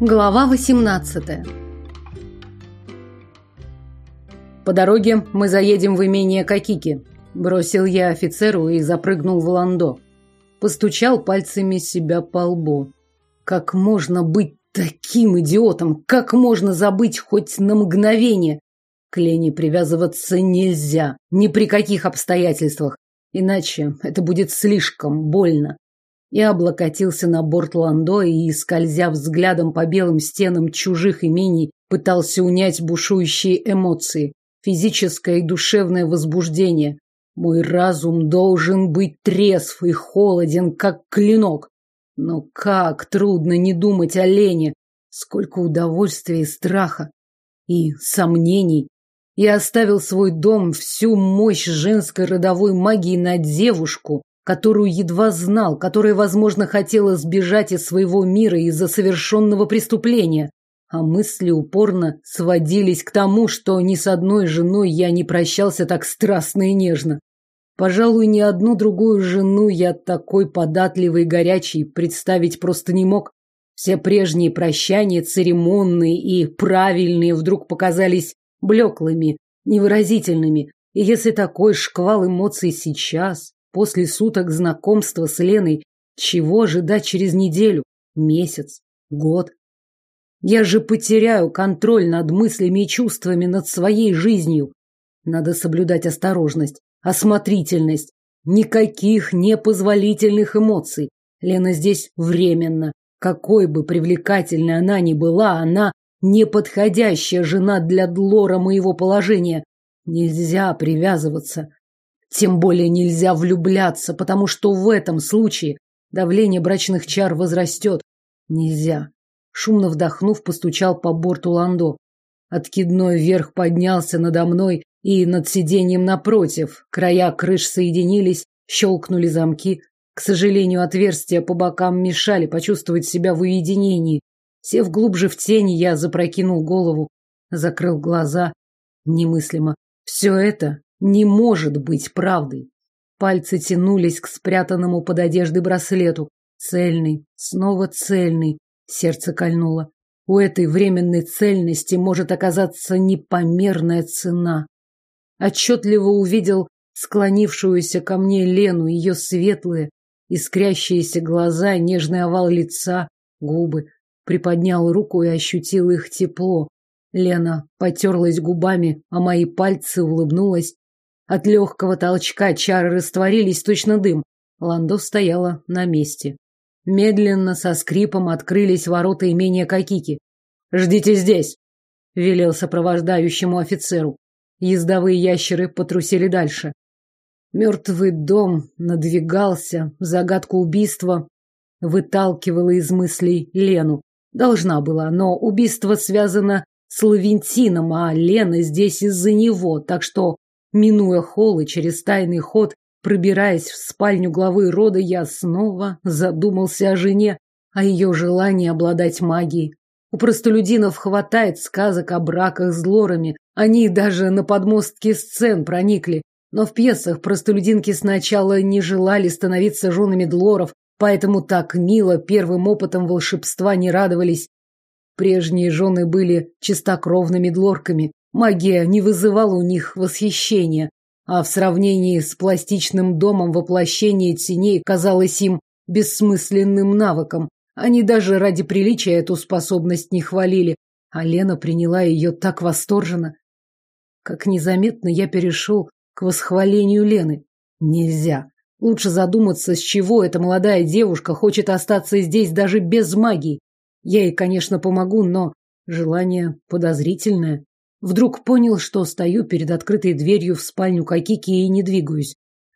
Глава 18 По дороге мы заедем в имение Кокики. Бросил я офицеру и запрыгнул в ландо. Постучал пальцами себя по лбу. Как можно быть таким идиотом? Как можно забыть хоть на мгновение? К Лене привязываться нельзя, ни при каких обстоятельствах. Иначе это будет слишком больно. Я облокотился на борт Ландо и, скользя взглядом по белым стенам чужих имений, пытался унять бушующие эмоции, физическое и душевное возбуждение. Мой разум должен быть трезв и холоден, как клинок. Но как трудно не думать о Лене, сколько удовольствия и страха, и сомнений. Я оставил свой дом, всю мощь женской родовой магии на девушку, которую едва знал, которая, возможно, хотела сбежать из своего мира из-за совершенного преступления. А мысли упорно сводились к тому, что ни с одной женой я не прощался так страстно и нежно. Пожалуй, ни одну другую жену я такой податливый и горячий представить просто не мог. Все прежние прощания, церемонные и правильные, вдруг показались блеклыми, невыразительными. И если такой шквал эмоций сейчас, После суток знакомства с Леной, чего ожидать через неделю, месяц, год? Я же потеряю контроль над мыслями и чувствами, над своей жизнью. Надо соблюдать осторожность, осмотрительность. Никаких непозволительных эмоций. Лена здесь временно. Какой бы привлекательной она ни была, она неподходящая жена для Длора моего положения. Нельзя привязываться. Тем более нельзя влюбляться, потому что в этом случае давление брачных чар возрастет. Нельзя. Шумно вдохнув, постучал по борту Ландо. Откидной вверх поднялся надо мной и над сиденьем напротив. Края крыш соединились, щелкнули замки. К сожалению, отверстия по бокам мешали почувствовать себя в уединении. Сев глубже в тени, я запрокинул голову, закрыл глаза. Немыслимо. Все это не может быть правдой. Пальцы тянулись к спрятанному под одеждой браслету. Цельный, снова цельный. Сердце кольнуло. У этой временной цельности может оказаться непомерная цена. Отчетливо увидел склонившуюся ко мне Лену, ее светлые, искрящиеся глаза, нежный овал лица, губы. Приподнял руку и ощутил их тепло. Лена потерлась губами, а мои пальцы улыбнулась от легкого толчка чары растворились, точно дым. Ландо стояла на месте. Медленно, со скрипом, открылись ворота имения Кокики. «Ждите здесь!» — велел сопровождающему офицеру. Ездовые ящеры потрусили дальше. Мертвый дом надвигался, загадку убийства выталкивала из мыслей Лену. Должна была, но убийство связано с Лавентином, а Лена здесь из-за него, так что Минуя холл и через тайный ход, пробираясь в спальню главы рода, я снова задумался о жене, о ее желании обладать магией. У простолюдинов хватает сказок о браках с лорами, они даже на подмостки сцен проникли. Но в пьесах простолюдинки сначала не желали становиться женами длоров, поэтому так мило первым опытом волшебства не радовались. Прежние жены были чистокровными длорками, Магия не вызывала у них восхищения, а в сравнении с пластичным домом воплощение теней казалось им бессмысленным навыком. Они даже ради приличия эту способность не хвалили, а Лена приняла ее так восторженно. Как незаметно я перешел к восхвалению Лены. Нельзя. Лучше задуматься, с чего эта молодая девушка хочет остаться здесь даже без магии. Я ей, конечно, помогу, но желание подозрительное. Вдруг понял, что стою перед открытой дверью в спальню Кокики и не двигаюсь.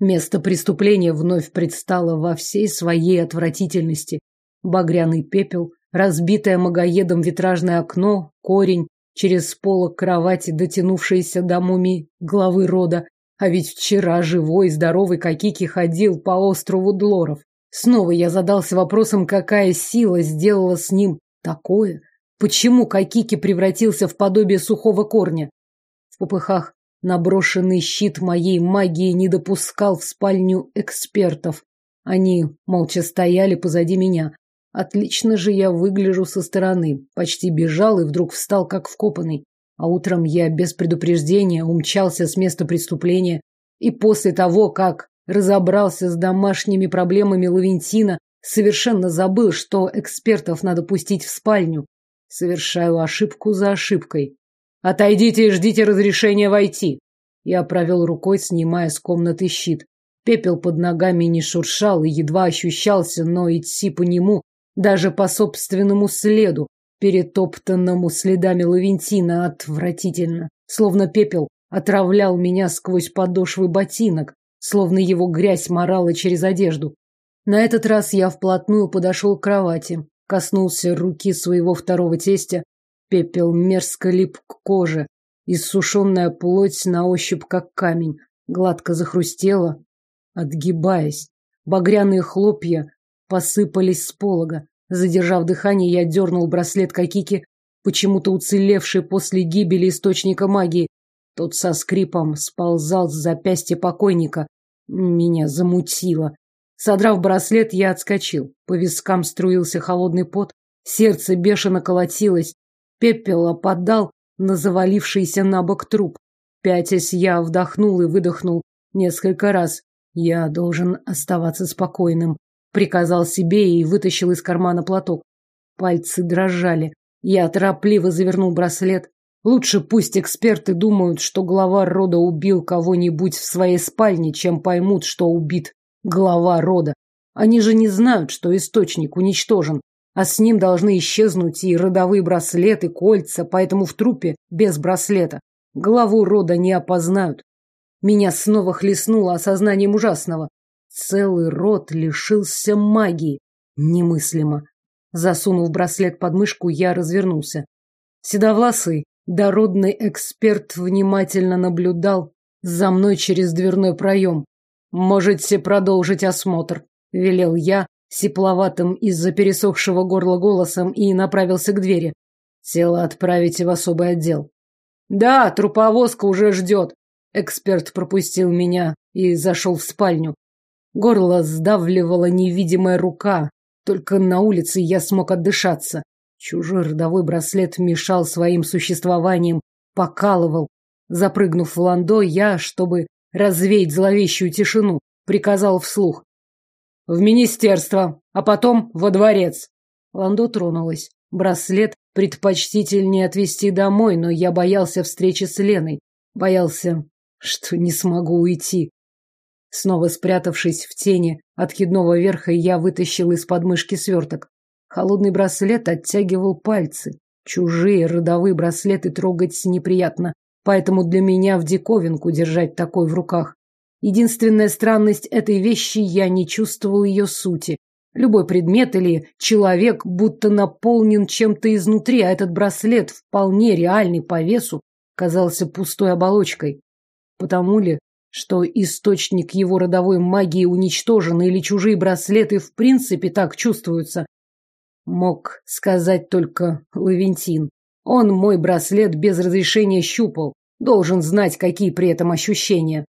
Место преступления вновь предстало во всей своей отвратительности. Багряный пепел, разбитое магоедом витражное окно, корень, через полок кровати, дотянувшийся до мумии главы рода. А ведь вчера живой и здоровый Кокики ходил по острову Длоров. Снова я задался вопросом, какая сила сделала с ним такое, Почему Кайкики превратился в подобие сухого корня? В попыхах наброшенный щит моей магии не допускал в спальню экспертов. Они молча стояли позади меня. Отлично же я выгляжу со стороны. Почти бежал и вдруг встал как вкопанный. А утром я без предупреждения умчался с места преступления. И после того, как разобрался с домашними проблемами Лавентина, совершенно забыл, что экспертов надо пустить в спальню. Совершаю ошибку за ошибкой. «Отойдите и ждите разрешения войти!» Я провел рукой, снимая с комнаты щит. Пепел под ногами не шуршал и едва ощущался, но идти по нему даже по собственному следу, перетоптанному следами Лавентина, отвратительно. Словно пепел отравлял меня сквозь подошвы ботинок, словно его грязь морала через одежду. На этот раз я вплотную подошел к кровати, коснулся руки своего второго тестя. Пепел мерзко лип к коже, иссушенная плоть на ощупь как камень, гладко захрустела, отгибаясь. Багряные хлопья посыпались с полога. Задержав дыхание, я дернул браслет Кокики, почему-то уцелевший после гибели источника магии. Тот со скрипом сползал с запястья покойника. Меня замутило. Содрав браслет, я отскочил. По вискам струился холодный пот. Сердце бешено колотилось. Пепел опадал на завалившийся на бок труп. Пятясь, я вдохнул и выдохнул несколько раз. Я должен оставаться спокойным приказал себе и вытащил из кармана платок. Пальцы дрожали. Я торопливо завернул браслет. Лучше пусть эксперты думают, что глава рода убил кого-нибудь в своей спальне, чем поймут, что убит глава рода. Они же не знают, что источник уничтожен, а с ним должны исчезнуть и родовые браслеты, кольца, поэтому в трупе без браслета главу рода не опознают. Меня снова хлестнуло осознанием ужасного. Целый род лишился магии. Немыслимо. Засунув браслет под мышку, я развернулся. Седовласый, дородный эксперт внимательно наблюдал за мной через дверной проем. «Можете продолжить осмотр», — велел я, сипловатым из-за пересохшего горла голосом, и направился к двери. «Тело отправите в особый отдел». «Да, труповозка уже ждет». Эксперт пропустил меня и зашел в спальню. Горло сдавливала невидимая рука. Только на улице я смог отдышаться. Чужой родовой браслет мешал своим существованием, покалывал. Запрыгнув в ландо, я, чтобы развеять зловещую тишину, приказал вслух. «В министерство, а потом во дворец». Ландо тронулась. Браслет предпочтительнее отвезти домой, но я боялся встречи с Леной. Боялся, что не смогу уйти. Снова спрятавшись в тени откидного верха, я вытащил из подмышки сверток. Холодный браслет оттягивал пальцы. Чужие родовые браслеты трогать неприятно, поэтому для меня в диковинку держать такой в руках. Единственная странность этой вещи, я не чувствовал ее сути. Любой предмет или человек будто наполнен чем-то изнутри, а этот браслет, вполне реальный по весу, казался пустой оболочкой. Потому ли, что источник его родовой магии уничтожен или чужие браслеты в принципе так чувствуются, мог сказать только Лавентин. Он мой браслет без разрешения щупал, должен знать, какие при этом ощущения.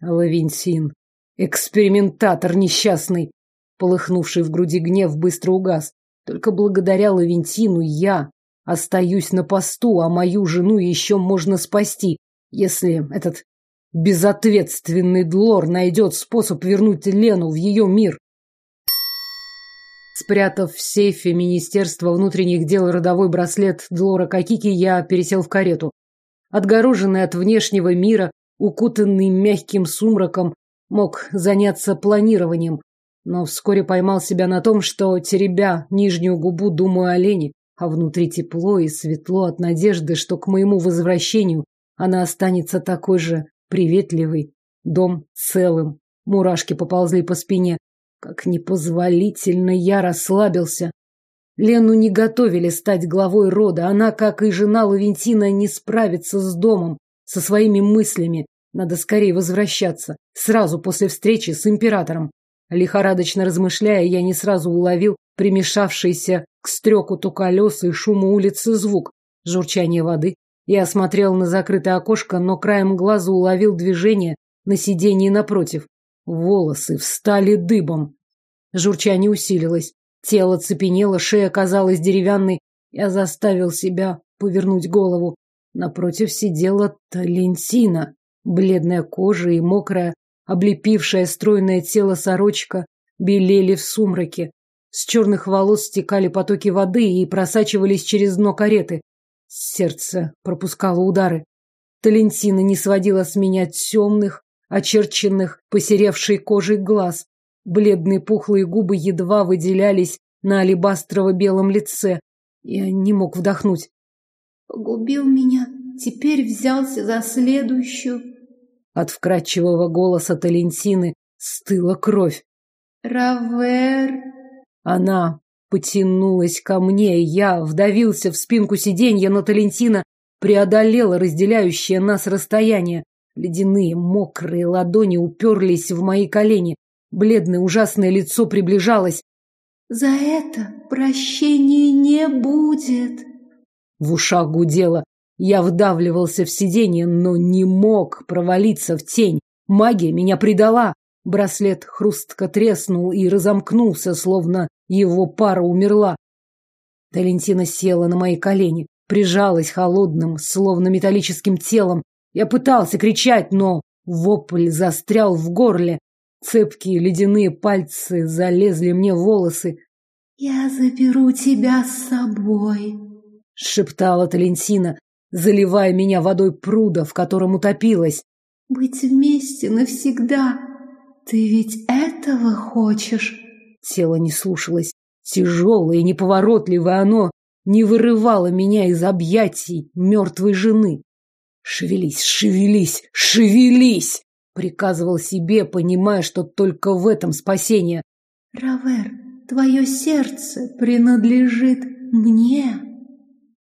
Лавентин, экспериментатор несчастный, полыхнувший в груди гнев, быстро угас. Только благодаря Лавентину я остаюсь на посту, а мою жену еще можно спасти, если этот Безответственный Длор найдет способ вернуть Лену в ее мир. Спрятав в сейфе Министерства внутренних дел родовой браслет Длора Кокики, я пересел в карету. Отгороженный от внешнего мира, укутанный мягким сумраком, мог заняться планированием, но вскоре поймал себя на том, что, теребя нижнюю губу, думаю о Лене, а внутри тепло и светло от надежды, что к моему возвращению она останется такой же приветливый, дом целым. Мурашки поползли по спине. Как непозволительно я расслабился. Лену не готовили стать главой рода. Она, как и жена Лавентина, не справится с домом, со своими мыслями. Надо скорее возвращаться, сразу после встречи с императором. Лихорадочно размышляя, я не сразу уловил примешавшийся к стрекоту колес и шуму улицы звук. Журчание воды, я смотрел на закрытое окошко, но краем глаза уловил движение на сиденье напротив. Волосы встали дыбом. Журчание усилилось. Тело цепенело, шея казалась деревянной. Я заставил себя повернуть голову. Напротив сидела Талентина, бледная кожа и мокрая, облепившая стройное тело сорочка, белели в сумраке. С черных волос стекали потоки воды и просачивались через дно кареты. Сердце пропускало удары. Талентина не сводила с меня темных, очерченных, посеревшей кожей глаз. Бледные пухлые губы едва выделялись на алебастрово-белом лице. Я не мог вдохнуть. Погубил меня, теперь взялся за следующую. От вкрадчивого голоса Талентины стыла кровь. Равер. Она потянулась ко мне, я вдавился в спинку сиденья, но Талентина преодолела разделяющее нас расстояние. Ледяные, мокрые ладони уперлись в мои колени. Бледное, ужасное лицо приближалось. «За это прощения не будет!» В ушах гудело. Я вдавливался в сиденье, но не мог провалиться в тень. Магия меня предала. Браслет хрустко треснул и разомкнулся, словно его пара умерла. Талентина села на мои колени, прижалась холодным, словно металлическим телом. Я пытался кричать, но вопль застрял в горле. Цепкие ледяные пальцы залезли мне в волосы. «Я заберу тебя с собой», шептала Талентина, заливая меня водой пруда, в котором утопилась. Быть вместе навсегда. Ты ведь этого хочешь? Тело не слушалось. Тяжелое и неповоротливое оно не вырывало меня из объятий мертвой жены. «Шевелись, шевелись, шевелись!» приказывал себе, понимая, что только в этом спасение. «Равер, твое сердце принадлежит мне!»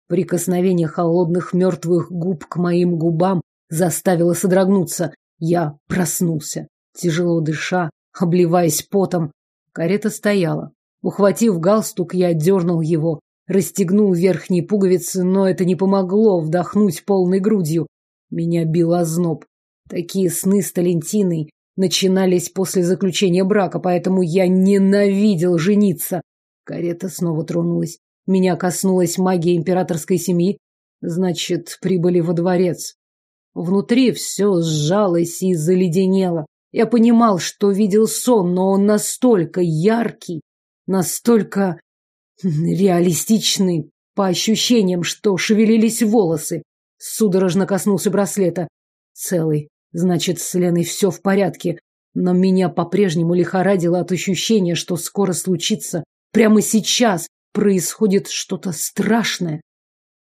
Прикосновение холодных мертвых губ к моим губам заставило содрогнуться. Я проснулся, тяжело дыша, обливаясь потом. Карета стояла. Ухватив галстук, я дернул его, расстегнул верхние пуговицы, но это не помогло вдохнуть полной грудью. Меня бил озноб. Такие сны с Талентиной начинались после заключения брака, поэтому я ненавидел жениться. Карета снова тронулась. Меня коснулась магия императорской семьи, значит, прибыли во дворец. Внутри все сжалось и заледенело. Я понимал, что видел сон, но он настолько яркий, настолько реалистичный по ощущениям, что шевелились волосы. Судорожно коснулся браслета. Целый. Значит, с Леной все в порядке. Но меня по-прежнему лихорадило от ощущения, что скоро случится. Прямо сейчас происходит что-то страшное.